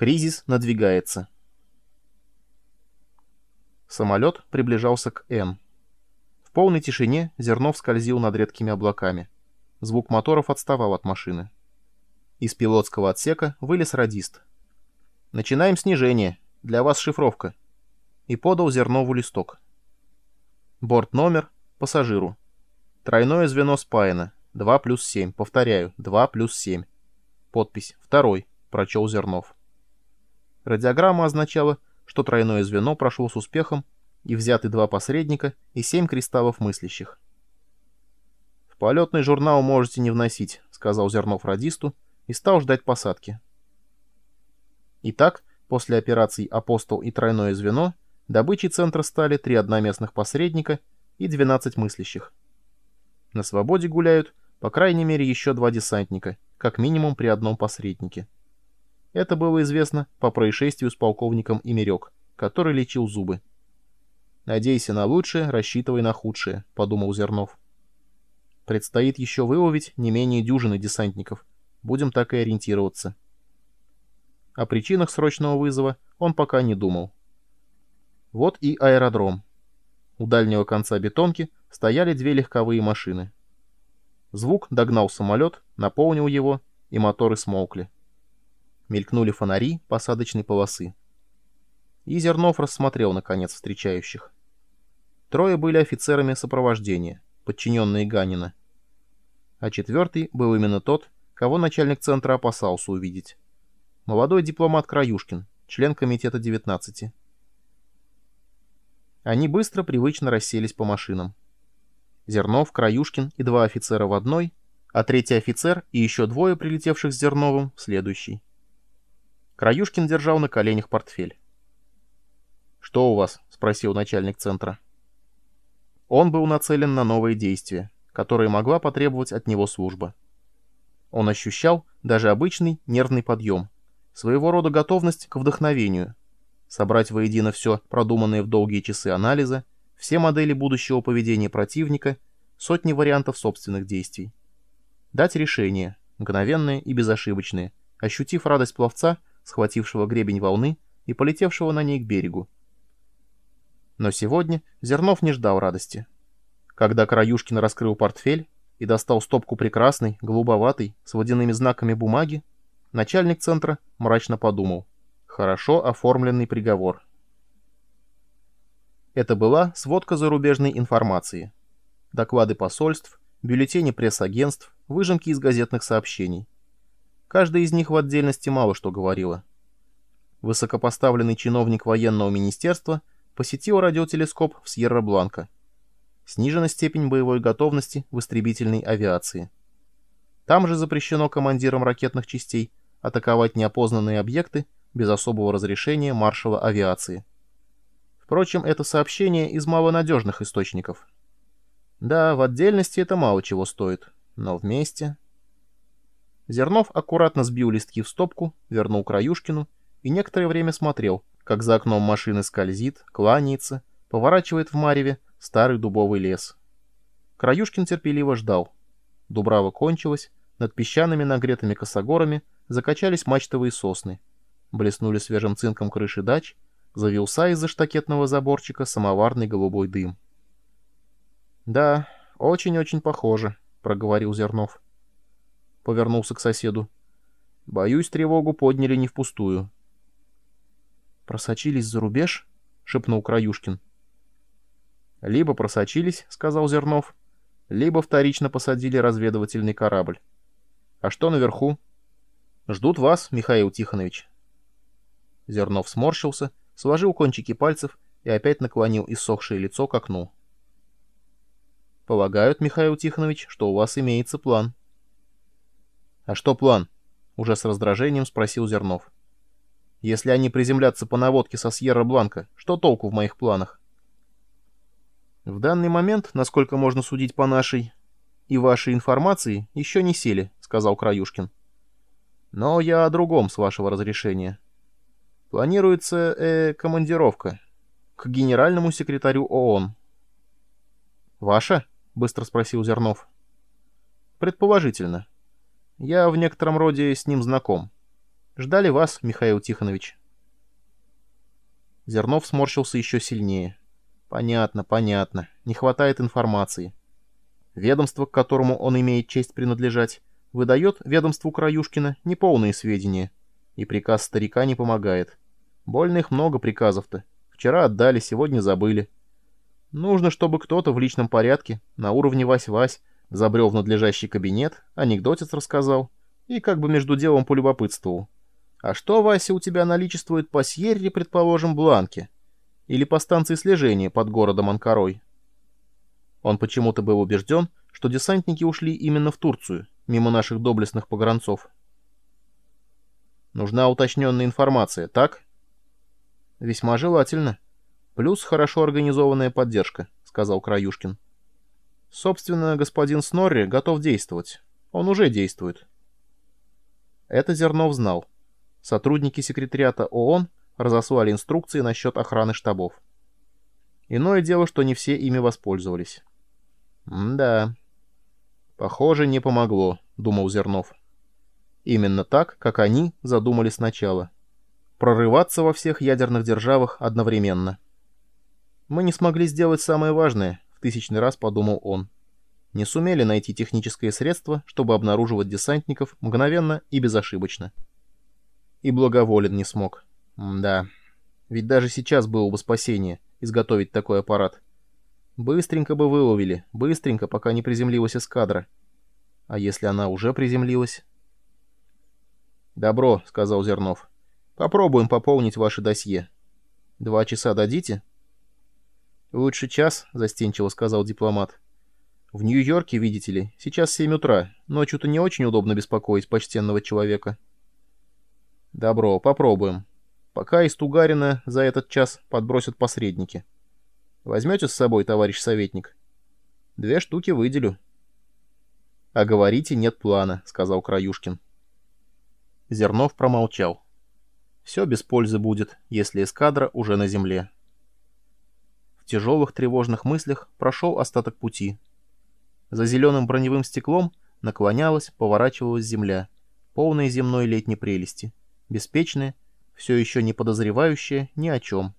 Кризис надвигается. Самолет приближался к Н. В полной тишине Зернов скользил над редкими облаками. Звук моторов отставал от машины. Из пилотского отсека вылез радист. «Начинаем снижение. Для вас шифровка». И подал Зернову листок. Борт номер пассажиру. Тройное звено спаяно. 2 плюс 7. Повторяю, 2 плюс 7. Подпись. Второй. Прочел Зернов. Радиограмма означала, что тройное звено прошло с успехом и взяты два посредника и семь кристаллов мыслящих. «В полетный журнал можете не вносить», — сказал Зернов радисту и стал ждать посадки. Итак, после операций «Апостол» и «Тройное звено» добычей центра стали три одноместных посредника и 12 мыслящих. На свободе гуляют, по крайней мере, еще два десантника, как минимум при одном посреднике. Это было известно по происшествию с полковником Имерек, который лечил зубы. «Надейся на лучшее, рассчитывай на худшее», — подумал Зернов. «Предстоит еще выловить не менее дюжины десантников. Будем так и ориентироваться». О причинах срочного вызова он пока не думал. Вот и аэродром. У дальнего конца бетонки стояли две легковые машины. Звук догнал самолет, наполнил его, и моторы смолкли мелькнули фонари посадочной полосы. И Зернов рассмотрел, наконец, встречающих. Трое были офицерами сопровождения, подчиненные Ганина. А четвертый был именно тот, кого начальник центра опасался увидеть. Молодой дипломат Краюшкин, член комитета 19. Они быстро, привычно расселись по машинам. Зернов, Краюшкин и два офицера в одной, а третий офицер и еще двое, прилетевших с Зерновым, в следующий. Краюшкин держал на коленях портфель. «Что у вас?» — спросил начальник центра. Он был нацелен на новые действия, которые могла потребовать от него служба. Он ощущал даже обычный нервный подъем, своего рода готовность к вдохновению, собрать воедино все продуманное в долгие часы анализа, все модели будущего поведения противника, сотни вариантов собственных действий. Дать решение, мгновенное и безошибочное, ощутив радость пловца — схватившего гребень волны и полетевшего на ней к берегу. Но сегодня Зернов не ждал радости. Когда Краюшкин раскрыл портфель и достал стопку прекрасной, голубоватой, с водяными знаками бумаги, начальник центра мрачно подумал. Хорошо оформленный приговор. Это была сводка зарубежной информации. Доклады посольств, бюллетени пресс-агентств, выжимки из газетных сообщений. Каждая из них в отдельности мало что говорила. Высокопоставленный чиновник военного министерства посетил радиотелескоп в Сьерра-Бланка. Снижена степень боевой готовности в истребительной авиации. Там же запрещено командирам ракетных частей атаковать неопознанные объекты без особого разрешения маршала авиации. Впрочем, это сообщение из малонадежных источников. Да, в отдельности это мало чего стоит, но вместе... Зернов аккуратно сбил листки в стопку, вернул Краюшкину и некоторое время смотрел, как за окном машины скользит, кланяется, поворачивает в мареве старый дубовый лес. Краюшкин терпеливо ждал. Дубрава кончилась, над песчаными нагретыми косогорами закачались мачтовые сосны. Блеснули свежим цинком крыши дач, завился из-за штакетного заборчика самоварный голубой дым. «Да, очень-очень похоже», — проговорил Зернов повернулся к соседу. «Боюсь, тревогу подняли не впустую». «Просочились за рубеж?» — шепнул Краюшкин. «Либо просочились», — сказал Зернов, — «либо вторично посадили разведывательный корабль. А что наверху?» «Ждут вас, Михаил Тихонович». Зернов сморщился, сложил кончики пальцев и опять наклонил иссохшее лицо к окну. «Полагают, Михаил Тихонович, что у вас имеется план». «А что план?» — уже с раздражением спросил Зернов. «Если они приземлятся по наводке со Сьерра-Бланка, что толку в моих планах?» «В данный момент, насколько можно судить по нашей и вашей информации, еще не сели», — сказал Краюшкин. «Но я о другом, с вашего разрешения. Планируется, э, командировка к генеральному секретарю ООН». «Ваша?» — быстро спросил Зернов. «Предположительно. Я в некотором роде с ним знаком. Ждали вас, Михаил Тихонович. Зернов сморщился еще сильнее. Понятно, понятно. Не хватает информации. Ведомство, к которому он имеет честь принадлежать, выдает ведомству Краюшкина неполные сведения. И приказ старика не помогает. Больно их много приказов-то. Вчера отдали, сегодня забыли. Нужно, чтобы кто-то в личном порядке, на уровне Вась-Вась, забрел в надлежащий кабинет, анекдотец рассказал и как бы между делом полюбопытствовал. А что, Вася, у тебя наличествует по Сьерре, предположим, Бланке? Или по станции слежения под городом Анкарой? Он почему-то был убежден, что десантники ушли именно в Турцию, мимо наших доблестных погранцов. Нужна уточненная информация, так? Весьма желательно. Плюс хорошо организованная поддержка, сказал Краюшкин. Собственно, господин Снорри готов действовать. Он уже действует. Это Зернов знал. Сотрудники секретариата ООН разослали инструкции насчет охраны штабов. Иное дело, что не все ими воспользовались. «Да. Похоже, не помогло», — думал Зернов. Именно так, как они задумали сначала. Прорываться во всех ядерных державах одновременно. Мы не смогли сделать самое важное, тысячный раз подумал он. Не сумели найти техническое средство, чтобы обнаруживать десантников мгновенно и безошибочно. И благоволен не смог. М да. Ведь даже сейчас было бы спасение изготовить такой аппарат. Быстренько бы выловили, быстренько, пока не приземлилась эскадра. А если она уже приземлилась? «Добро», — сказал Зернов. «Попробуем пополнить ваше досье. Два часа дадите?» «Лучше час», — застенчиво сказал дипломат. «В Нью-Йорке, видите ли, сейчас семь утра. Ночью-то не очень удобно беспокоить почтенного человека». «Добро, попробуем. Пока из Тугарина за этот час подбросят посредники». Возьмете с собой, товарищ советник? Две штуки выделю. — А говорите, нет плана, — сказал Краюшкин. Зернов промолчал. Все без пользы будет, если эскадра уже на земле. Тяжелых тревожных мыслях прошел остаток пути. За зеленым броневым стеклом наклонялась, поворачивалась земля, полная земной летней прелести, беспечная, все еще не подозревающая ни о чем.